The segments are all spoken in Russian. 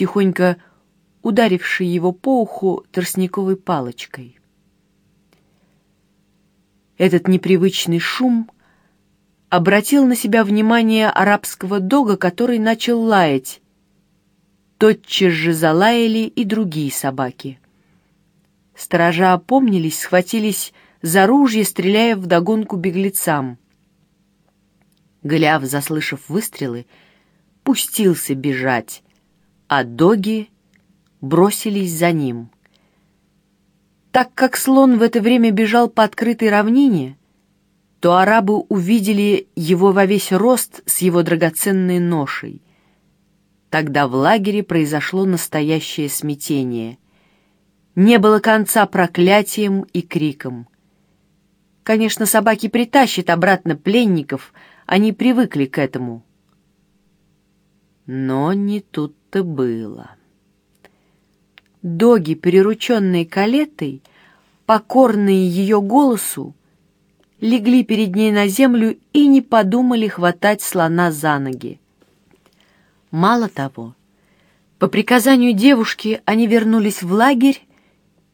тихонько ударивший его по уху тростниковой палочкой. Этот непривычный шум обратил на себя внимание арабского дога, который начал лаять. Тотчас же залаяли и другие собаки. Сторожа опомнились, схватились за ружье, стреляя вдогонку беглецам. Голиаф, заслышав выстрелы, пустился бежать, а доги бросились за ним. Так как слон в это время бежал по открытой равнине, то арабы увидели его во весь рост с его драгоценной ношей. Тогда в лагере произошло настоящее смятение. Не было конца проклятиям и крикам. Конечно, собаки притащат обратно пленников, они привыкли к этому. Но не тут-то было. Доги, перерученные калетой, покорные ее голосу, легли перед ней на землю и не подумали хватать слона за ноги. Мало того, по приказанию девушки они вернулись в лагерь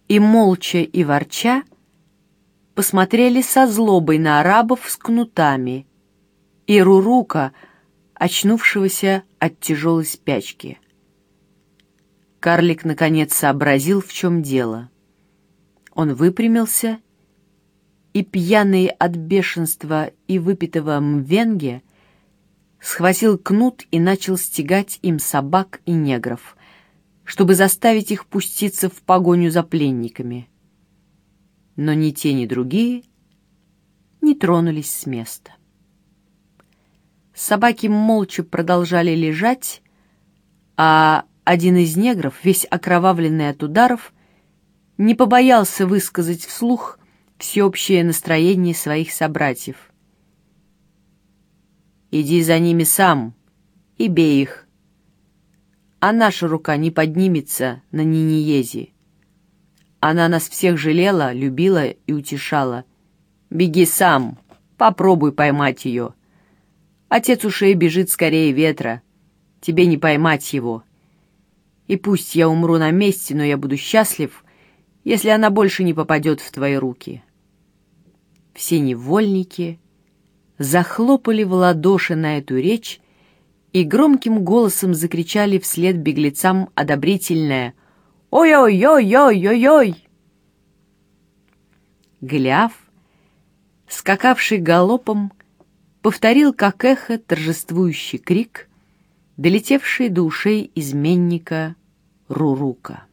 и, молча и ворча, посмотрели со злобой на арабов с кнутами и Рурука, очнувшегося от тяжелой спячки. Карлик наконец сообразил, в чем дело. Он выпрямился и, пьяный от бешенства и выпитого мвенге, схватил кнут и начал стегать им собак и негров, чтобы заставить их пуститься в погоню за пленниками. Но ни те, ни другие не тронулись с места. Собаки молча продолжали лежать, а один из негров, весь окровавленный от ударов, не побоялся высказать вслух всеобщее настроение своих собратьев. «Иди за ними сам и бей их, а наша рука не поднимется на Ниниези. Она нас всех жалела, любила и утешала. Беги сам, попробуй поймать ее. Отец ушей бежит скорее ветра, тебе не поймать его». И пусть я умру на месте, но я буду счастлив, если она больше не попадет в твои руки. Все невольники захлопали в ладоши на эту речь и громким голосом закричали вслед беглецам одобрительное «Ой-ой-ой-ой-ой-ой!». Голиаф, скакавший галопом, повторил как эхо торжествующий крик — долетевший до ушей изменника Рурука.